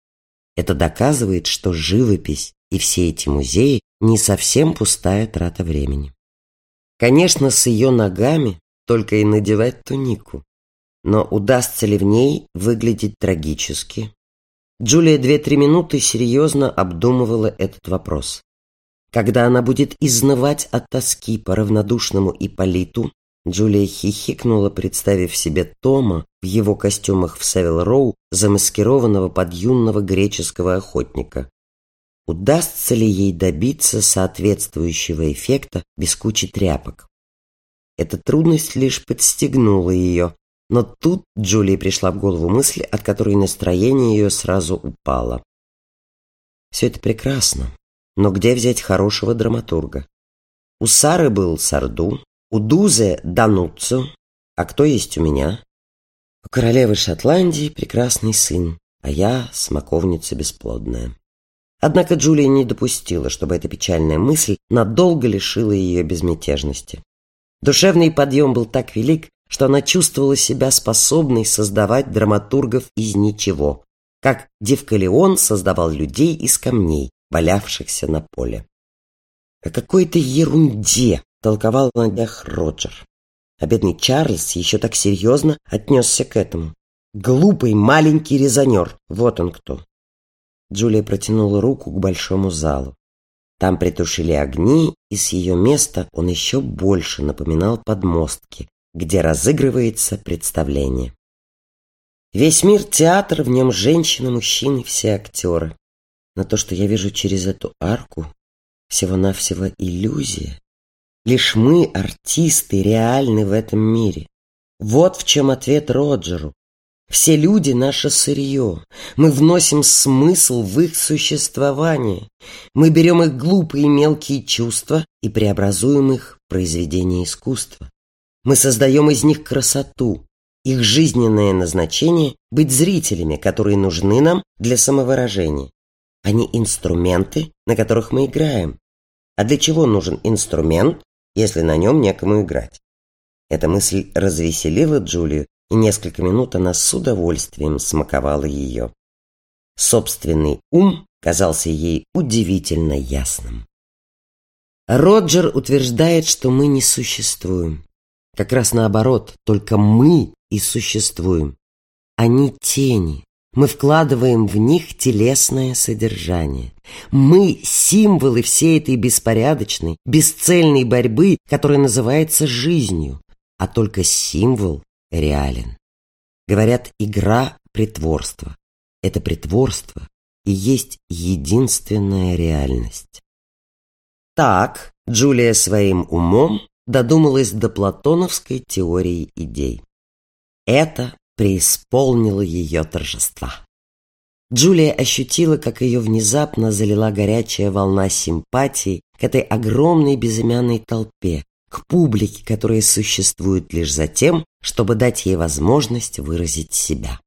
Это доказывает, что живопись и все эти музеи не совсем пустая трата времени. Конечно, с ее ногами только и надевать тунику. Но удастся ли в ней выглядеть трагически, Джулия две-три минуты серьезно обдумывала этот вопрос. Когда она будет изнывать от тоски по равнодушному Ипполиту, Джулия хихикнула, представив себе Тома в его костюмах в Севил-Роу, замаскированного под юного греческого охотника. Удастся ли ей добиться соответствующего эффекта без кучи тряпок? Эта трудность лишь подстегнула ее, но тут Джулии пришла в голову мысль, от которой настроение ее сразу упало. Все это прекрасно, но где взять хорошего драматурга? У Сары был Сарду, у Дузе Дануццо, а кто есть у меня? У королевы Шотландии прекрасный сын, а я смоковница бесплодная. Однако Джулия не допустила, чтобы эта печальная мысль надолго лишила ее безмятежности. Душевный подъем был так велик, что она чувствовала себя способной создавать драматургов из ничего, как Девкалион создавал людей из камней, валявшихся на поле. О какой-то ерунде толковал на днях Роджер. А бедный Чарльз еще так серьезно отнесся к этому. Глупый маленький резонер, вот он кто. Джулия протянула руку к большому залу. Там притушили огни, и с ее места он еще больше напоминал подмостки, где разыгрывается представление. Весь мир театр, в нем женщины, мужчины, все актеры. Но то, что я вижу через эту арку, всего-навсего иллюзия. Лишь мы, артисты, реальны в этом мире. Вот в чем ответ Роджеру. Все люди — наше сырье. Мы вносим смысл в их существование. Мы берем их глупые мелкие чувства и преобразуем их в произведение искусства. Мы создаем из них красоту. Их жизненное назначение — быть зрителями, которые нужны нам для самовыражения. Они инструменты, на которых мы играем. А для чего нужен инструмент, если на нем некому играть? Эта мысль развеселила Джулию, и несколько минут она с удовольствием смаковала ее. Собственный ум казался ей удивительно ясным. Роджер утверждает, что мы не существуем. Как раз наоборот, только мы и существуем. Они тени. Мы вкладываем в них телесное содержание. Мы – символы всей этой беспорядочной, бесцельной борьбы, которая называется жизнью. А только символ реален. Говорят, игра – притворство. Это притворство и есть единственная реальность. Так Джулия своим умом додумалась до платоновской теории идей. Это преисполнило ее торжества. Джулия ощутила, как ее внезапно залила горячая волна симпатии к этой огромной безымянной толпе, к публике, которая существует лишь за тем, чтобы дать ей возможность выразить себя.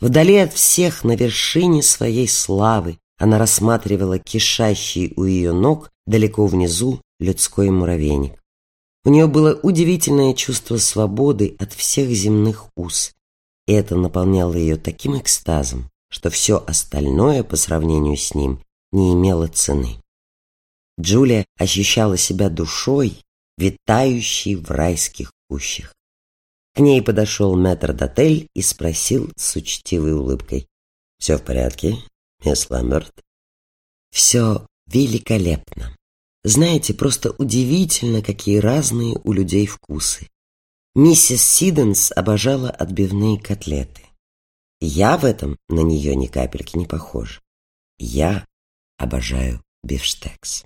Вдали от всех, на вершине своей славы, она рассматривала кишащий у ее ног далеко внизу людской муравейник. У нее было удивительное чувство свободы от всех земных уз, и это наполняло ее таким экстазом, что все остальное по сравнению с ним не имело цены. Джулия ощущала себя душой, витающей в райских кущах. К ней подошел мэтр Дотель и спросил с учтивой улыбкой. «Все в порядке, мисс Ламберт?» «Все великолепно. Знаете, просто удивительно, какие разные у людей вкусы. Миссис Сиденс обожала отбивные котлеты. Я в этом на нее ни капельки не похож. Я обожаю бифштекс.